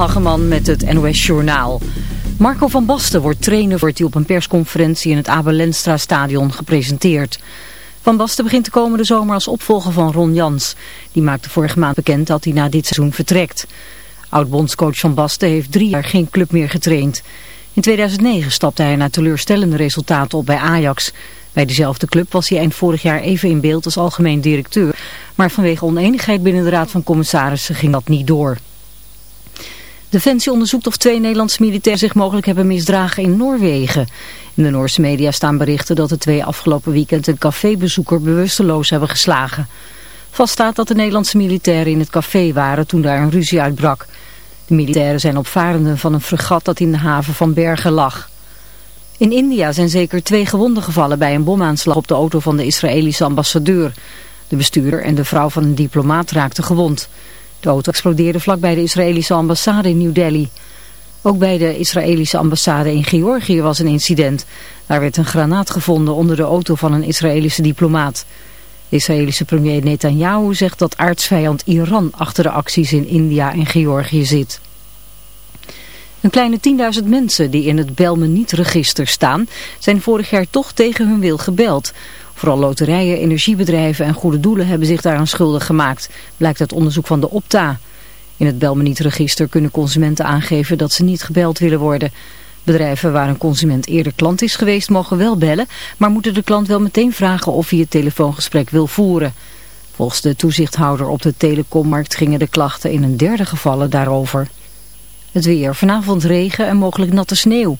Hageman met het NOS Journaal. Marco van Basten wordt trainer wordt hij op een persconferentie in het Abel Lenstra stadion gepresenteerd. Van Basten begint de komende zomer als opvolger van Ron Jans. Die maakte vorige maand bekend dat hij na dit seizoen vertrekt. Oud-bondscoach Van Basten heeft drie jaar geen club meer getraind. In 2009 stapte hij na teleurstellende resultaten op bij Ajax. Bij dezelfde club was hij eind vorig jaar even in beeld als algemeen directeur. Maar vanwege oneenigheid binnen de Raad van Commissarissen ging dat niet door. Defensie onderzoekt of twee Nederlandse militairen zich mogelijk hebben misdragen in Noorwegen. In de Noorse media staan berichten dat de twee afgelopen weekend een cafébezoeker bewusteloos hebben geslagen. Vast staat dat de Nederlandse militairen in het café waren toen daar een ruzie uitbrak. De militairen zijn opvarenden van een fregat dat in de haven van Bergen lag. In India zijn zeker twee gewonden gevallen bij een bomaanslag op de auto van de Israëlische ambassadeur. De bestuurder en de vrouw van een diplomaat raakten gewond. De auto explodeerde vlakbij de Israëlische ambassade in New Delhi. Ook bij de Israëlische ambassade in Georgië was een incident. Daar werd een granaat gevonden onder de auto van een Israëlische diplomaat. Israëlische premier Netanyahu zegt dat aardsvijand Iran achter de acties in India en Georgië zit. Een kleine 10.000 mensen die in het Belmeniet-register staan zijn vorig jaar toch tegen hun wil gebeld. Vooral loterijen, energiebedrijven en goede doelen hebben zich daaraan schuldig gemaakt, blijkt uit onderzoek van de Opta. In het Belmeniet-register kunnen consumenten aangeven dat ze niet gebeld willen worden. Bedrijven waar een consument eerder klant is geweest mogen wel bellen, maar moeten de klant wel meteen vragen of hij het telefoongesprek wil voeren. Volgens de toezichthouder op de telecommarkt gingen de klachten in een derde gevallen daarover. Het weer. Vanavond regen en mogelijk natte sneeuw.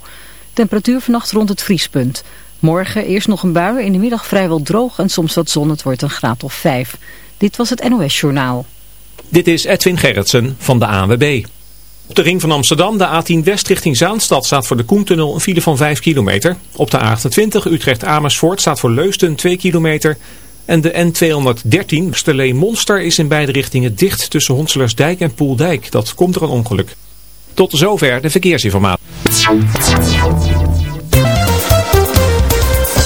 Temperatuur vannacht rond het vriespunt. Morgen eerst nog een bui, in de middag vrijwel droog en soms wat zon. Het wordt een graad of vijf. Dit was het NOS Journaal. Dit is Edwin Gerritsen van de ANWB. Op de ring van Amsterdam, de A10 West richting Zaanstad, staat voor de Koentunnel een file van 5 kilometer. Op de A28 Utrecht-Amersfoort staat voor Leusden 2 kilometer. En de N213 Sterlee Monster is in beide richtingen dicht tussen Honselersdijk en Poeldijk. Dat komt er een ongeluk. Tot zover de verkeersinformatie.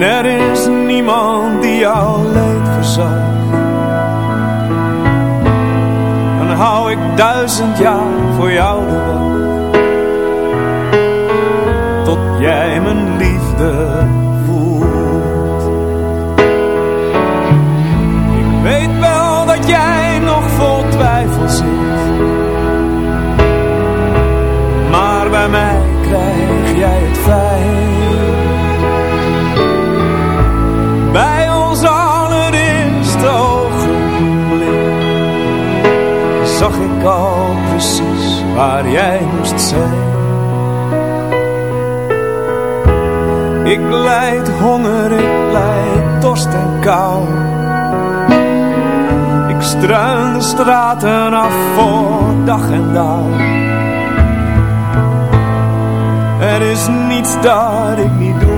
Er is niemand die jouw leed verzacht. Dan hou ik duizend jaar zijn. Ik leid honger, ik leid dorst en kou. Ik struin de straten af voor dag en dauw Er is niets dat ik niet doe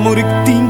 Moet ik tien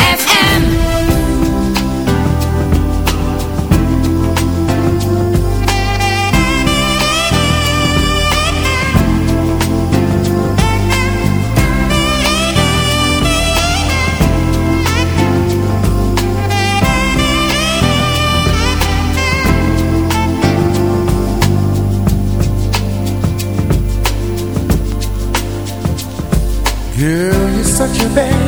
you, babe.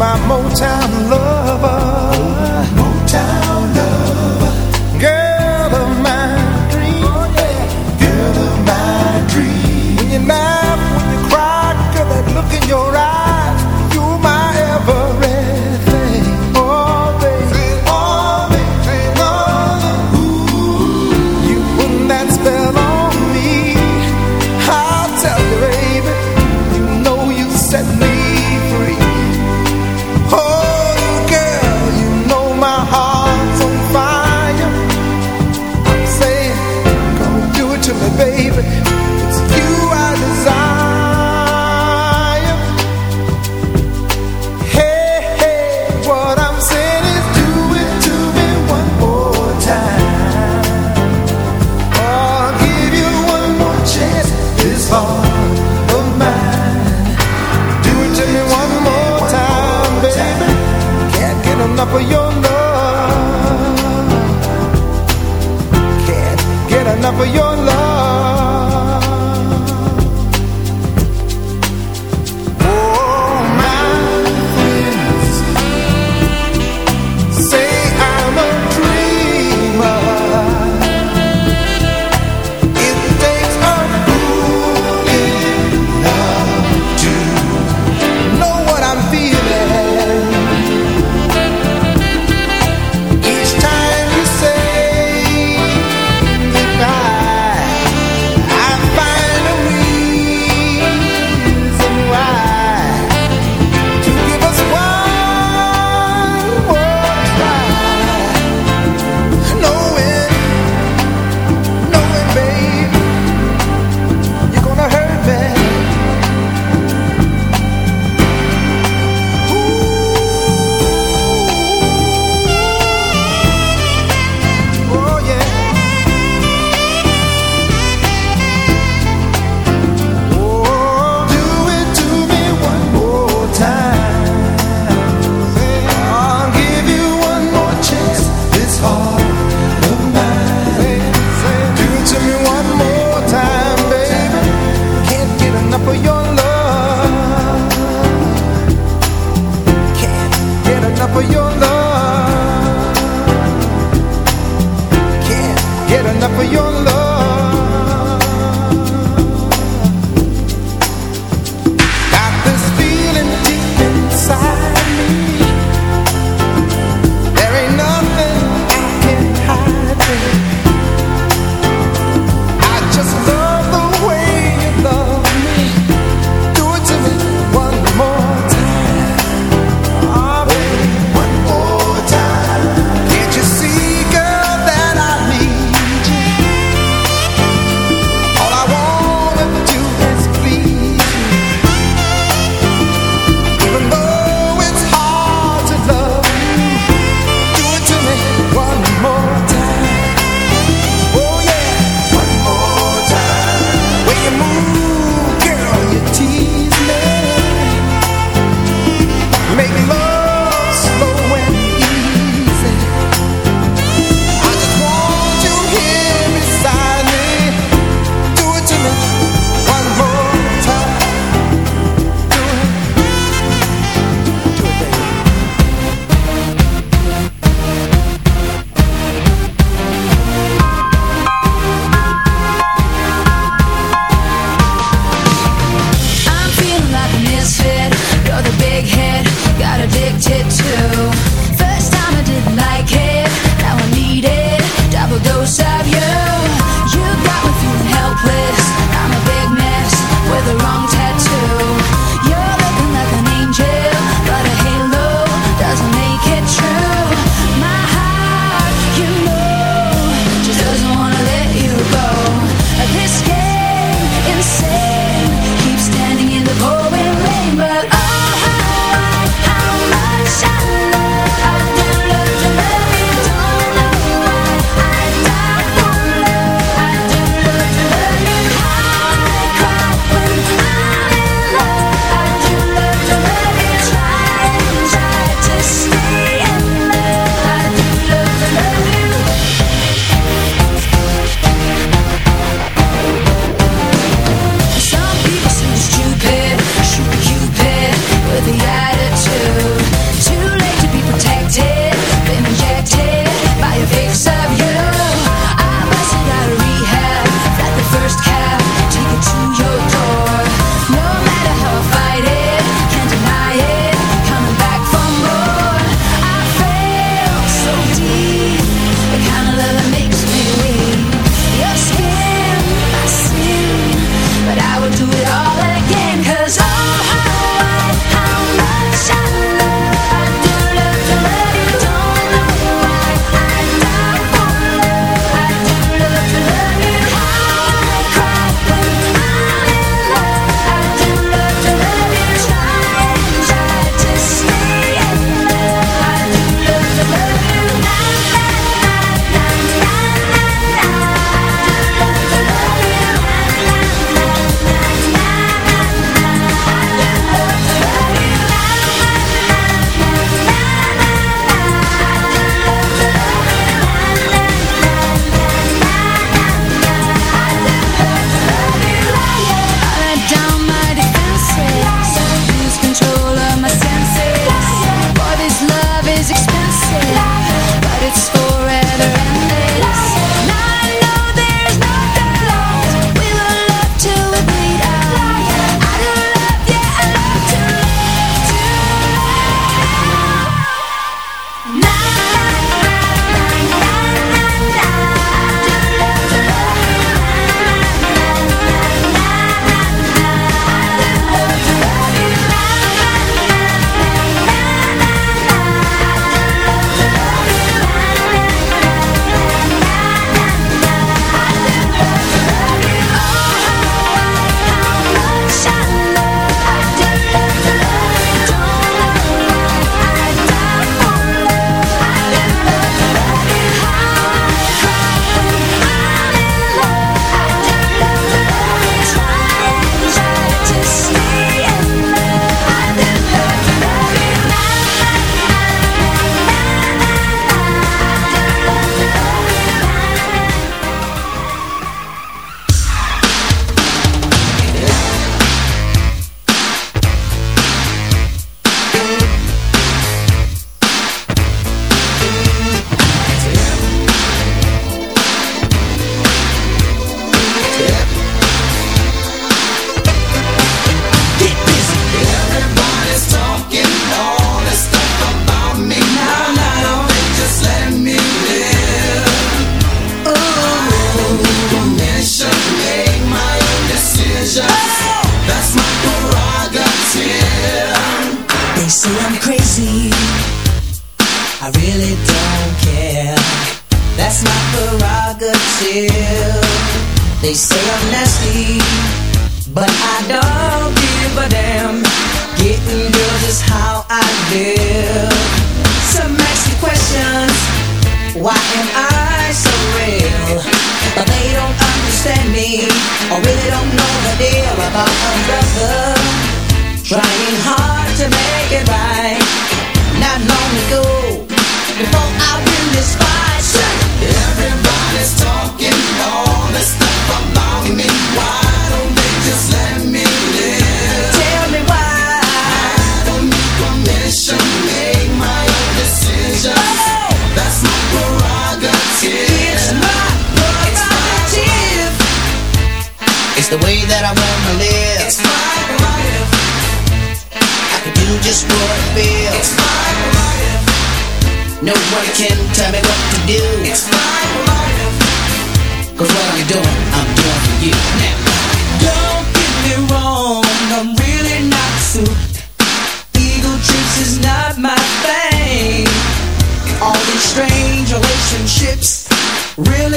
my Motown lover. Motown.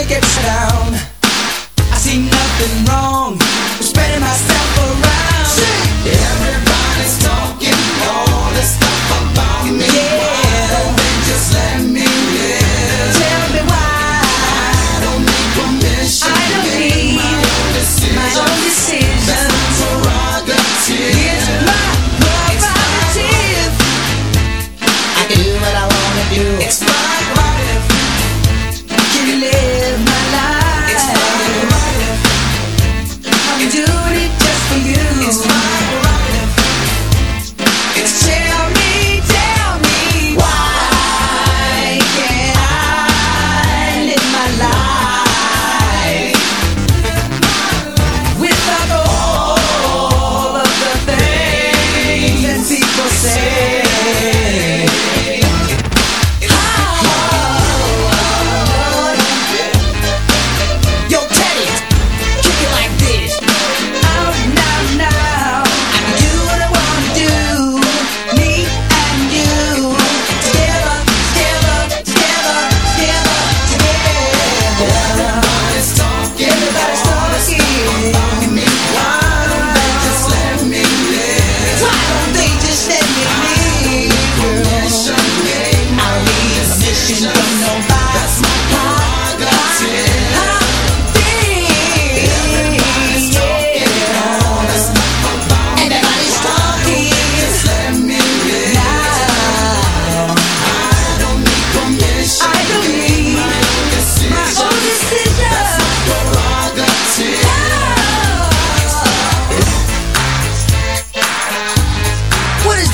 get down.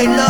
me love.